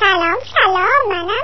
سلام سلام منم